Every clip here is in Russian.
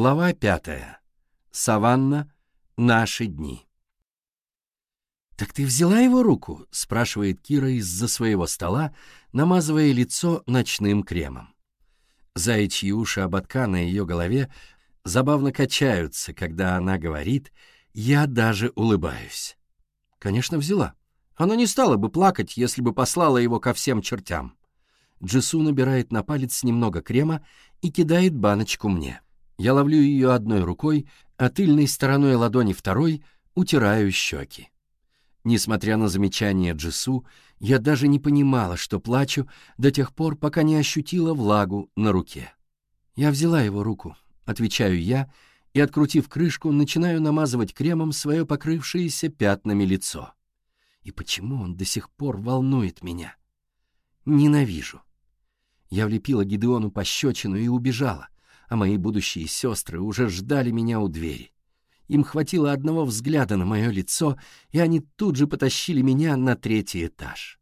Глава пятая. Саванна. Наши дни. «Так ты взяла его руку?» — спрашивает Кира из-за своего стола, намазывая лицо ночным кремом. Заячьи уши ободка на ее голове забавно качаются, когда она говорит «Я даже улыбаюсь». «Конечно, взяла. Она не стала бы плакать, если бы послала его ко всем чертям». Джису набирает на палец немного крема и кидает баночку мне. — я ловлю ее одной рукой, а тыльной стороной ладони второй утираю щеки. Несмотря на замечание Джису, я даже не понимала, что плачу до тех пор, пока не ощутила влагу на руке. «Я взяла его руку», — отвечаю я, и, открутив крышку, начинаю намазывать кремом свое покрывшееся пятнами лицо. И почему он до сих пор волнует меня? Ненавижу. Я влепила Гидеону пощечину и убежала — а мои будущие сестры уже ждали меня у двери. Им хватило одного взгляда на мое лицо, и они тут же потащили меня на третий этаж.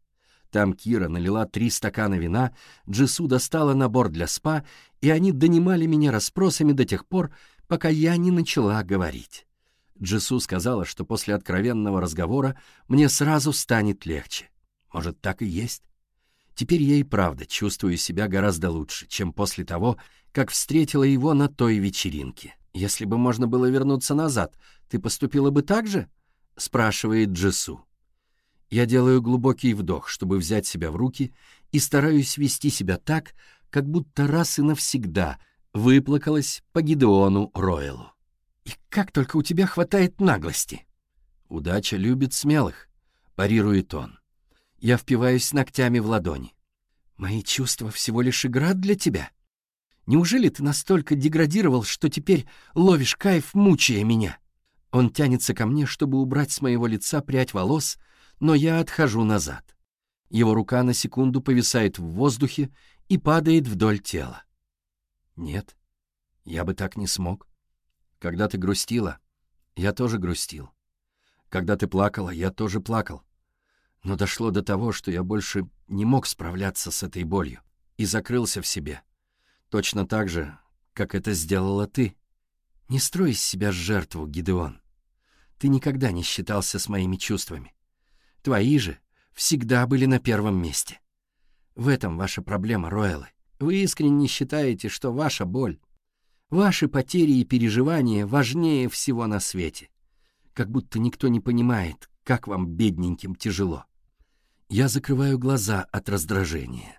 Там Кира налила три стакана вина, Джису достала набор для спа, и они донимали меня расспросами до тех пор, пока я не начала говорить. Джису сказала, что после откровенного разговора мне сразу станет легче. Может, так и есть? Теперь я и правда чувствую себя гораздо лучше, чем после того, как встретила его на той вечеринке. «Если бы можно было вернуться назад, ты поступила бы так же?» — спрашивает Джесу. Я делаю глубокий вдох, чтобы взять себя в руки, и стараюсь вести себя так, как будто раз и навсегда выплакалась по Гидеону Ройлу. «И как только у тебя хватает наглости!» «Удача любит смелых», — парирует он. Я впиваюсь ногтями в ладони. «Мои чувства всего лишь игра для тебя?» Неужели ты настолько деградировал, что теперь ловишь кайф, мучая меня? Он тянется ко мне, чтобы убрать с моего лица прядь волос, но я отхожу назад. Его рука на секунду повисает в воздухе и падает вдоль тела. Нет, я бы так не смог. Когда ты грустила, я тоже грустил. Когда ты плакала, я тоже плакал. Но дошло до того, что я больше не мог справляться с этой болью и закрылся в себе. — Точно так же, как это сделала ты. Не строй из себя жертву, Гидеон. Ты никогда не считался с моими чувствами. Твои же всегда были на первом месте. В этом ваша проблема, Роэлы. Вы искренне считаете, что ваша боль, ваши потери и переживания важнее всего на свете. Как будто никто не понимает, как вам, бедненьким, тяжело. Я закрываю глаза от раздражения.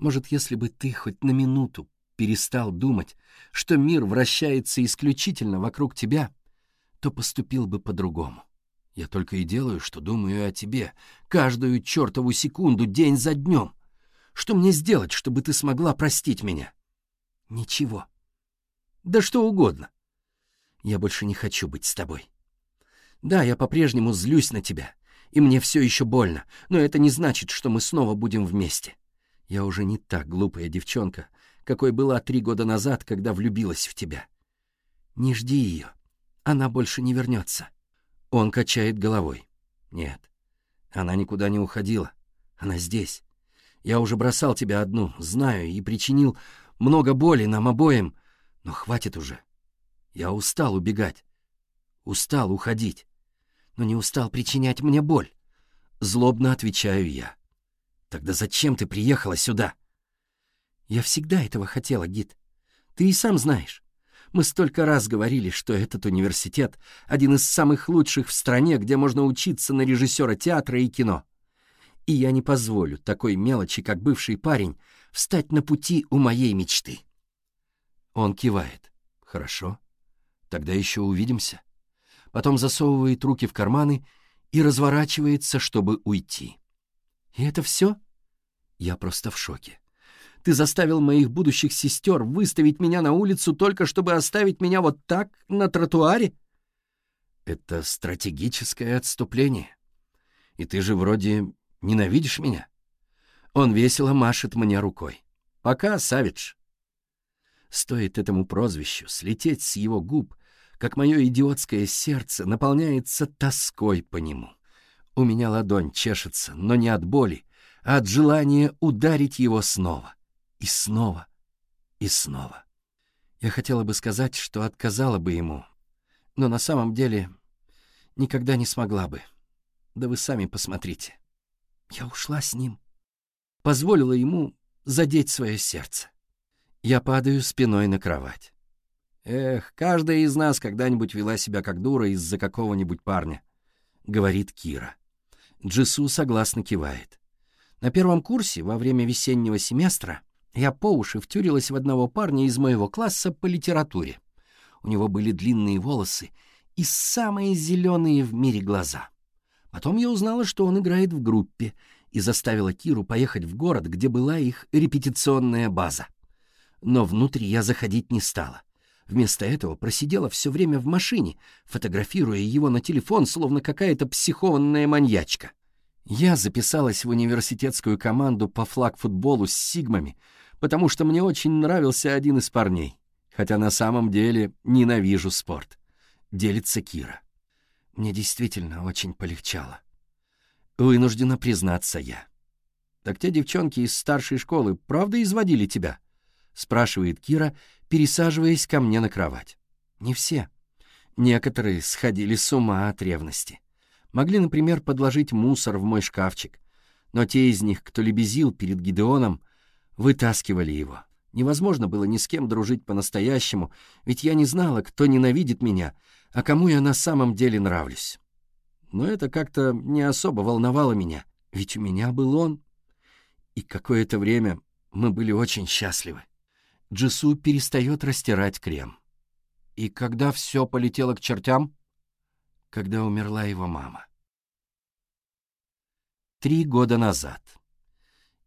Может, если бы ты хоть на минуту перестал думать, что мир вращается исключительно вокруг тебя, то поступил бы по-другому. Я только и делаю, что думаю о тебе, каждую чертову секунду, день за днем. Что мне сделать, чтобы ты смогла простить меня? Ничего. Да что угодно. Я больше не хочу быть с тобой. Да, я по-прежнему злюсь на тебя, и мне все еще больно, но это не значит, что мы снова будем вместе. Я уже не так глупая девчонка, какой была три года назад, когда влюбилась в тебя. Не жди ее. Она больше не вернется. Он качает головой. Нет. Она никуда не уходила. Она здесь. Я уже бросал тебя одну, знаю, и причинил много боли нам обоим. Но хватит уже. Я устал убегать. Устал уходить. Но не устал причинять мне боль. Злобно отвечаю я. Тогда зачем ты приехала сюда? Я всегда этого хотела, гид. Ты и сам знаешь. Мы столько раз говорили, что этот университет — один из самых лучших в стране, где можно учиться на режиссера театра и кино. И я не позволю такой мелочи, как бывший парень, встать на пути у моей мечты. Он кивает. Хорошо. Тогда еще увидимся. Потом засовывает руки в карманы и разворачивается, чтобы уйти. И это все? Я просто в шоке. Ты заставил моих будущих сестер выставить меня на улицу только чтобы оставить меня вот так, на тротуаре? Это стратегическое отступление. И ты же вроде ненавидишь меня. Он весело машет мне рукой. Пока, Савич. Стоит этому прозвищу слететь с его губ, как мое идиотское сердце наполняется тоской по нему. У меня ладонь чешется, но не от боли, а от желания ударить его снова. И снова. И снова. Я хотела бы сказать, что отказала бы ему, но на самом деле никогда не смогла бы. Да вы сами посмотрите. Я ушла с ним. Позволила ему задеть свое сердце. Я падаю спиной на кровать. «Эх, каждая из нас когда-нибудь вела себя как дура из-за какого-нибудь парня», — говорит Кира. Джису согласно кивает. На первом курсе, во время весеннего семестра, я по уши втюрилась в одного парня из моего класса по литературе. У него были длинные волосы и самые зеленые в мире глаза. Потом я узнала, что он играет в группе, и заставила Киру поехать в город, где была их репетиционная база. Но внутрь я заходить не стала. Вместо этого просидела все время в машине, фотографируя его на телефон, словно какая-то психованная маньячка. Я записалась в университетскую команду по флаг-футболу с сигмами, потому что мне очень нравился один из парней, хотя на самом деле ненавижу спорт. Делится Кира. Мне действительно очень полегчало. Вынуждена признаться я. «Так те девчонки из старшей школы правда изводили тебя?» — спрашивает Кира, пересаживаясь ко мне на кровать. «Не все. Некоторые сходили с ума от ревности. Могли, например, подложить мусор в мой шкафчик. Но те из них, кто лебезил перед Гидеоном, вытаскивали его. Невозможно было ни с кем дружить по-настоящему, ведь я не знала, кто ненавидит меня, а кому я на самом деле нравлюсь. Но это как-то не особо волновало меня, ведь у меня был он. И какое-то время мы были очень счастливы. Джису перестает растирать крем. И когда все полетело к чертям, когда умерла его мама. Три года назад.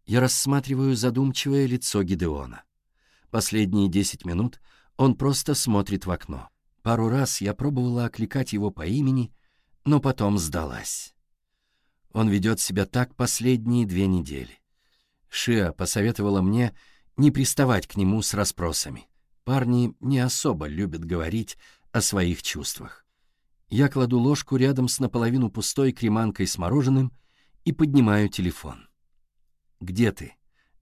Я рассматриваю задумчивое лицо Гидеона. Последние десять минут он просто смотрит в окно. Пару раз я пробовала окликать его по имени, но потом сдалась. Он ведет себя так последние две недели. Шиа посоветовала мне не приставать к нему с расспросами. Парни не особо любят говорить о своих чувствах. Я кладу ложку рядом с наполовину пустой креманкой с мороженым и поднимаю телефон. «Где ты?»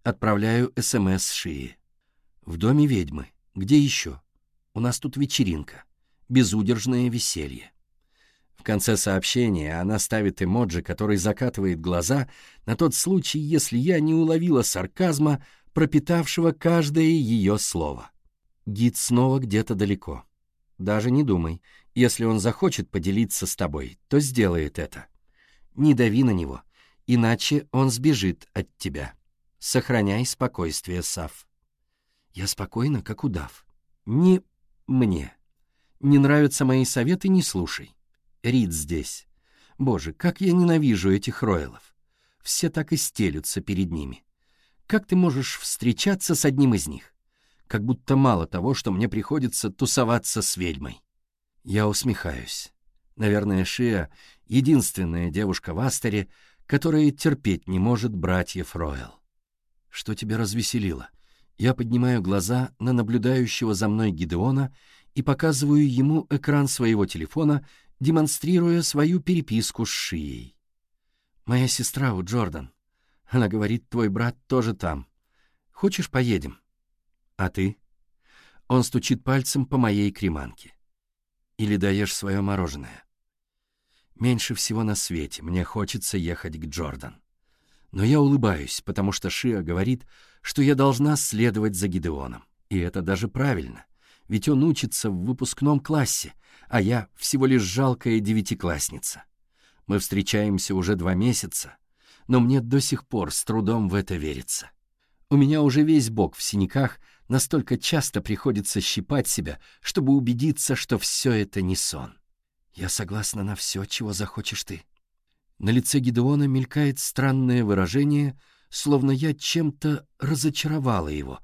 Отправляю СМС Шии. «В доме ведьмы. Где еще? У нас тут вечеринка. Безудержное веселье». В конце сообщения она ставит эмоджи, который закатывает глаза, на тот случай, если я не уловила сарказма, пропитавшего каждое ее слово. Гид снова где-то далеко. Даже не думай. Если он захочет поделиться с тобой, то сделает это. Не дави на него, иначе он сбежит от тебя. Сохраняй спокойствие, Сав. Я спокойна, как удав. Не мне. Не нравятся мои советы, не слушай. Рид здесь. Боже, как я ненавижу этих роялов. Все так и стелются перед ними. Как ты можешь встречаться с одним из них? как будто мало того, что мне приходится тусоваться с ведьмой. Я усмехаюсь. Наверное, Шия — единственная девушка в Астере, которая терпеть не может братьев Ройл. Что тебя развеселило? Я поднимаю глаза на наблюдающего за мной Гидеона и показываю ему экран своего телефона, демонстрируя свою переписку с Шией. «Моя сестра у Джордан. Она говорит, твой брат тоже там. Хочешь, поедем?» А ты? Он стучит пальцем по моей креманке. Или даешь свое мороженое? Меньше всего на свете мне хочется ехать к Джордан. Но я улыбаюсь, потому что Шиа говорит, что я должна следовать за Гидеоном. И это даже правильно, ведь он учится в выпускном классе, а я всего лишь жалкая девятиклассница. Мы встречаемся уже два месяца, но мне до сих пор с трудом в это верится. У меня уже весь бок в синяках, Настолько часто приходится щипать себя, чтобы убедиться, что все это не сон. «Я согласна на все, чего захочешь ты». На лице Гедеона мелькает странное выражение, словно я чем-то разочаровала его,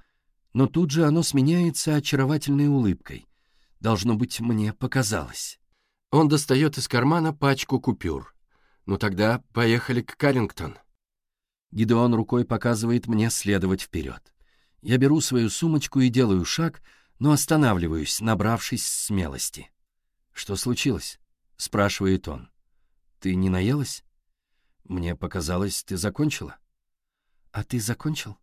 но тут же оно сменяется очаровательной улыбкой. Должно быть, мне показалось. Он достает из кармана пачку купюр. «Ну тогда поехали к Каррингтон». Гедеон рукой показывает мне следовать вперед. Я беру свою сумочку и делаю шаг, но останавливаюсь, набравшись смелости. «Что случилось?» — спрашивает он. «Ты не наелась?» «Мне показалось, ты закончила». «А ты закончил?»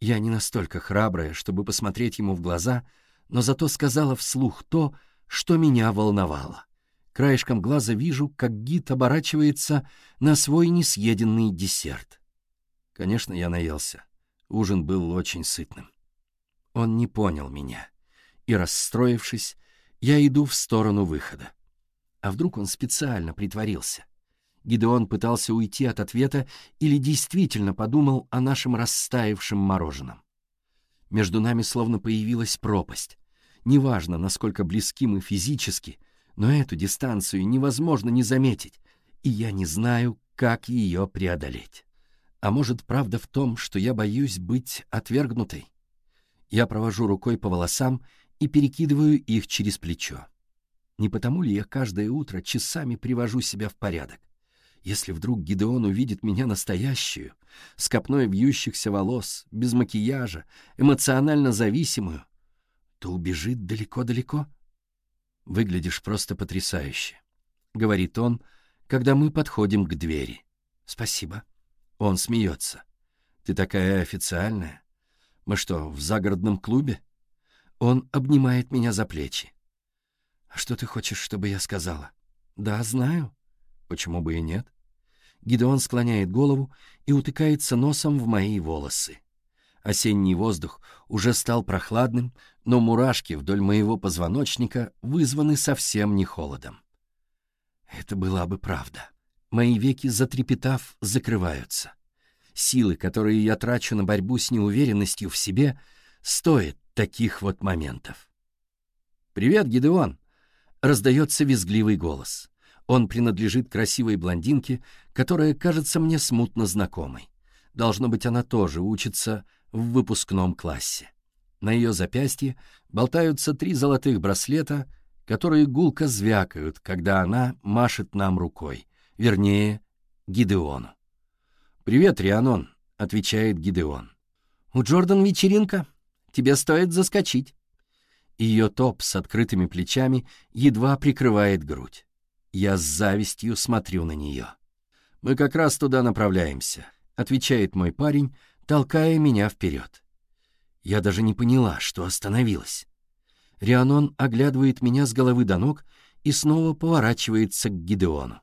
Я не настолько храбрая, чтобы посмотреть ему в глаза, но зато сказала вслух то, что меня волновало. Краешком глаза вижу, как гид оборачивается на свой несъеденный десерт. Конечно, я наелся. Ужин был очень сытным. Он не понял меня. И, расстроившись, я иду в сторону выхода. А вдруг он специально притворился? Гидеон пытался уйти от ответа или действительно подумал о нашем растаявшем мороженом. Между нами словно появилась пропасть. Неважно, насколько близки мы физически, но эту дистанцию невозможно не заметить, и я не знаю, как ее преодолеть. А может, правда в том, что я боюсь быть отвергнутой? Я провожу рукой по волосам и перекидываю их через плечо. Не потому ли я каждое утро часами привожу себя в порядок? Если вдруг Гидеон увидит меня настоящую, с копной вьющихся волос, без макияжа, эмоционально зависимую, то убежит далеко-далеко. «Выглядишь просто потрясающе», — говорит он, когда мы подходим к двери. «Спасибо», он смеется. «Ты такая официальная. Мы что, в загородном клубе?» Он обнимает меня за плечи. «А «Что ты хочешь, чтобы я сказала?» «Да, знаю». «Почему бы и нет?» Гидеон склоняет голову и утыкается носом в мои волосы. Осенний воздух уже стал прохладным, но мурашки вдоль моего позвоночника вызваны совсем не холодом. Это была бы правда. Мои веки, затрепетав, закрываются. Силы, которые я трачу на борьбу с неуверенностью в себе, стоят таких вот моментов. «Привет, Гидеон!» — раздается визгливый голос. Он принадлежит красивой блондинке, которая кажется мне смутно знакомой. Должно быть, она тоже учится в выпускном классе. На ее запястье болтаются три золотых браслета, которые гулко звякают, когда она машет нам рукой — Вернее, Гидеону. «Привет, Рианон», — отвечает Гидеон. «У Джордан вечеринка. Тебе стоит заскочить». Ее топ с открытыми плечами едва прикрывает грудь. Я с завистью смотрю на нее. «Мы как раз туда направляемся», — отвечает мой парень, толкая меня вперед. Я даже не поняла, что остановилась. Рианон оглядывает меня с головы до ног и снова поворачивается к Гидеону.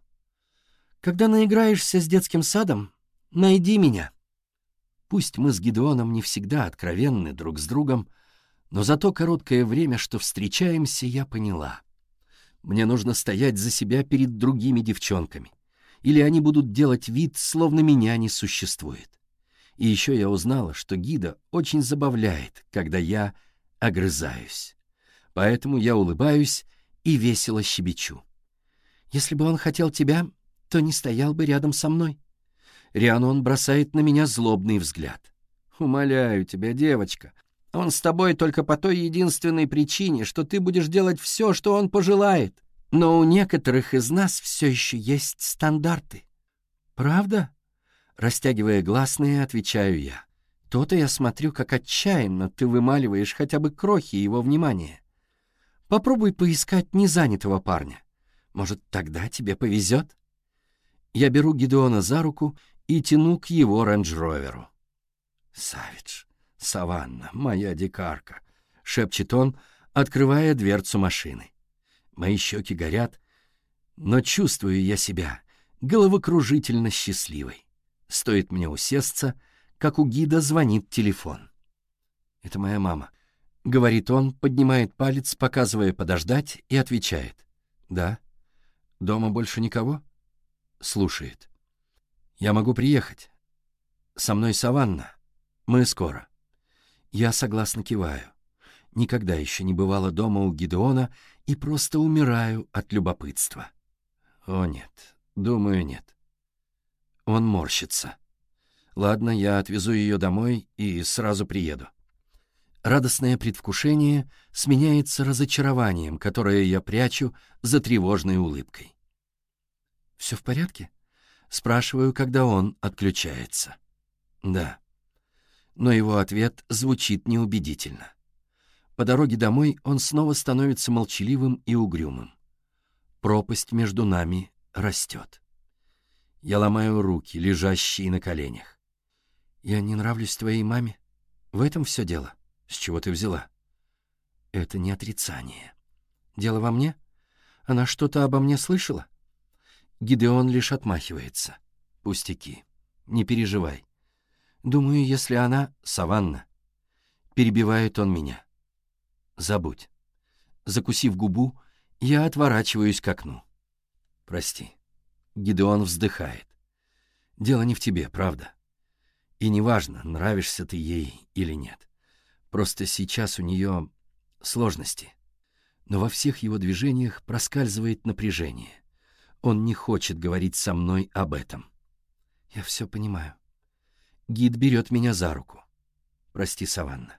Когда наиграешься с детским садом, найди меня. Пусть мы с Гедеоном не всегда откровенны друг с другом, но за то короткое время, что встречаемся, я поняла. Мне нужно стоять за себя перед другими девчонками, или они будут делать вид, словно меня не существует. И еще я узнала, что гида очень забавляет, когда я огрызаюсь. Поэтому я улыбаюсь и весело щебечу. Если бы он хотел тебя, то не стоял бы рядом со мной. Рианон бросает на меня злобный взгляд. «Умоляю тебя, девочка, он с тобой только по той единственной причине, что ты будешь делать все, что он пожелает. Но у некоторых из нас все еще есть стандарты». «Правда?» Растягивая гласные, отвечаю я. «То-то я смотрю, как отчаянно ты вымаливаешь хотя бы крохи его внимания. Попробуй поискать незанятого парня. Может, тогда тебе повезет?» Я беру Гедеона за руку и тяну к его рейндж-роверу. «Савидж, Саванна, моя дикарка!» — шепчет он, открывая дверцу машины. Мои щеки горят, но чувствую я себя головокружительно счастливой. Стоит мне усесться, как у гида звонит телефон. «Это моя мама», — говорит он, поднимает палец, показывая подождать, и отвечает. «Да». «Дома больше никого?» слушает. «Я могу приехать. Со мной Саванна. Мы скоро». Я согласно киваю. Никогда еще не бывала дома у Гидеона и просто умираю от любопытства. «О нет, думаю, нет». Он морщится. «Ладно, я отвезу ее домой и сразу приеду». Радостное предвкушение сменяется разочарованием, которое я прячу за тревожной улыбкой. «Все в порядке?» Спрашиваю, когда он отключается. «Да». Но его ответ звучит неубедительно. По дороге домой он снова становится молчаливым и угрюмым. Пропасть между нами растет. Я ломаю руки, лежащие на коленях. «Я не нравлюсь твоей маме. В этом все дело. С чего ты взяла?» «Это не отрицание. Дело во мне? Она что-то обо мне слышала?» Гидеон лишь отмахивается. «Пустяки. Не переживай. Думаю, если она — саванна». Перебивает он меня. «Забудь». Закусив губу, я отворачиваюсь к окну. «Прости». Гидеон вздыхает. «Дело не в тебе, правда. И неважно, нравишься ты ей или нет. Просто сейчас у нее сложности. Но во всех его движениях проскальзывает напряжение. Он не хочет говорить со мной об этом. Я все понимаю. Гид берет меня за руку. Прости, Саванна.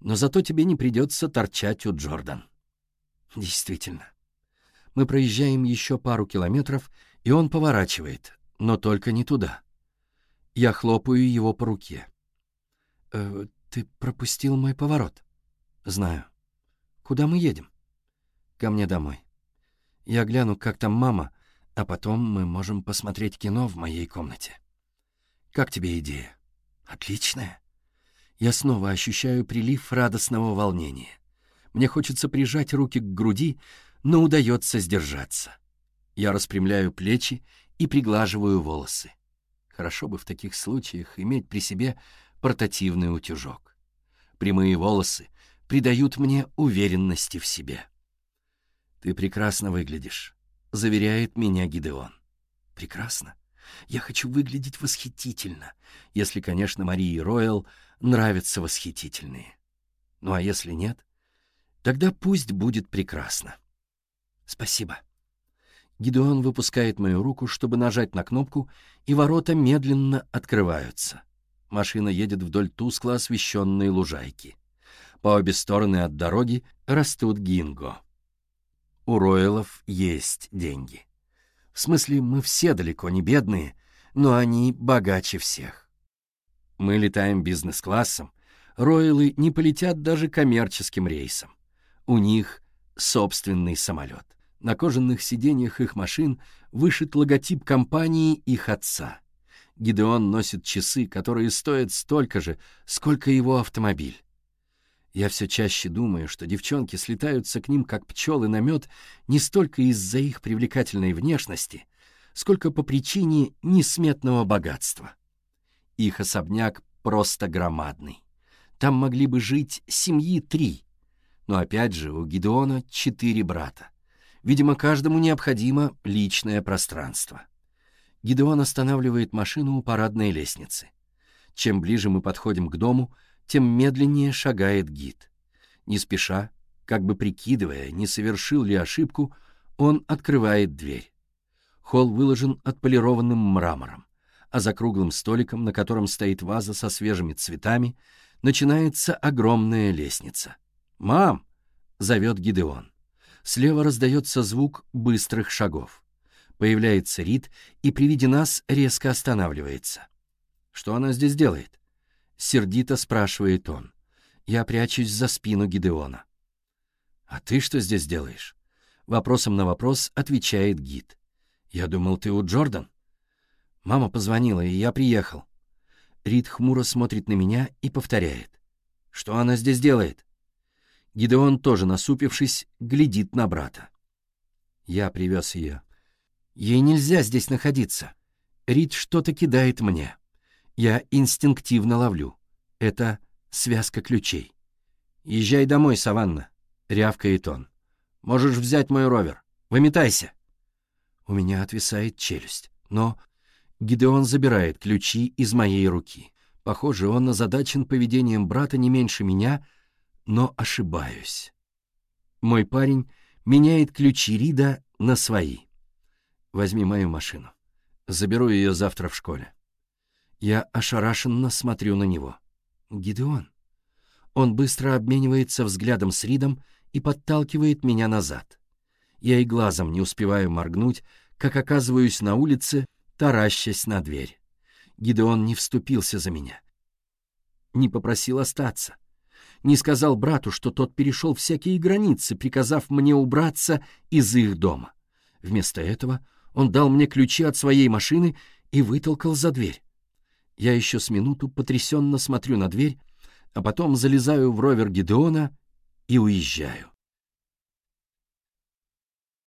Но зато тебе не придется торчать у Джордан. Действительно. Мы проезжаем еще пару километров, и он поворачивает, но только не туда. Я хлопаю его по руке. «Э, «Ты пропустил мой поворот?» «Знаю. Куда мы едем?» «Ко мне домой. Я гляну, как там мама, а потом мы можем посмотреть кино в моей комнате. Как тебе идея? Отличная. Я снова ощущаю прилив радостного волнения. Мне хочется прижать руки к груди, но удается сдержаться. Я распрямляю плечи и приглаживаю волосы. Хорошо бы в таких случаях иметь при себе портативный утюжок. Прямые волосы придают мне уверенности в себе. Ты прекрасно выглядишь. — заверяет меня Гидеон. «Прекрасно. Я хочу выглядеть восхитительно, если, конечно, Марии Ройл нравятся восхитительные. Ну а если нет, тогда пусть будет прекрасно. Спасибо. Гидеон выпускает мою руку, чтобы нажать на кнопку, и ворота медленно открываются. Машина едет вдоль тускло освещенной лужайки. По обе стороны от дороги растут гинго у Ройлов есть деньги. В смысле, мы все далеко не бедные, но они богаче всех. Мы летаем бизнес-классом, Ройлы не полетят даже коммерческим рейсом. У них собственный самолет. На кожаных сиденьях их машин вышит логотип компании их отца. Гидеон носит часы, которые стоят столько же, сколько его автомобиль. Я все чаще думаю, что девчонки слетаются к ним, как пчелы на мед, не столько из-за их привлекательной внешности, сколько по причине несметного богатства. Их особняк просто громадный. Там могли бы жить семьи три. Но опять же, у Гидеона четыре брата. Видимо, каждому необходимо личное пространство. Гидеон останавливает машину у парадной лестницы. Чем ближе мы подходим к дому — тем медленнее шагает гид. Не спеша, как бы прикидывая, не совершил ли ошибку, он открывает дверь. Холл выложен отполированным мрамором, а за круглым столиком, на котором стоит ваза со свежими цветами, начинается огромная лестница. «Мам!» — зовет Гидеон. Слева раздается звук быстрых шагов. Появляется Рит и при виде нас резко останавливается. Что она здесь делает? Сердито спрашивает он. Я прячусь за спину Гидеона. «А ты что здесь делаешь?» Вопросом на вопрос отвечает гид. «Я думал, ты у Джордан». «Мама позвонила, и я приехал». Рид хмуро смотрит на меня и повторяет. «Что она здесь делает?» Гидеон, тоже насупившись, глядит на брата. Я привез ее. «Ей нельзя здесь находиться». Рид что-то кидает мне я инстинктивно ловлю. Это связка ключей. «Езжай домой, Саванна», — рявкает он. «Можешь взять мой ровер. Выметайся». У меня отвисает челюсть, но Гидеон забирает ключи из моей руки. Похоже, он озадачен поведением брата не меньше меня, но ошибаюсь. Мой парень меняет ключи Рида на свои. Возьми мою машину. Заберу ее завтра в школе. Я ошарашенно смотрю на него. «Гидеон». Он быстро обменивается взглядом с Ридом и подталкивает меня назад. Я и глазом не успеваю моргнуть, как оказываюсь на улице, таращась на дверь. Гидеон не вступился за меня. Не попросил остаться. Не сказал брату, что тот перешел всякие границы, приказав мне убраться из их дома. Вместо этого он дал мне ключи от своей машины и вытолкал за дверь. Я еще с минуту потрясенно смотрю на дверь, а потом залезаю в ровер Гидеона и уезжаю.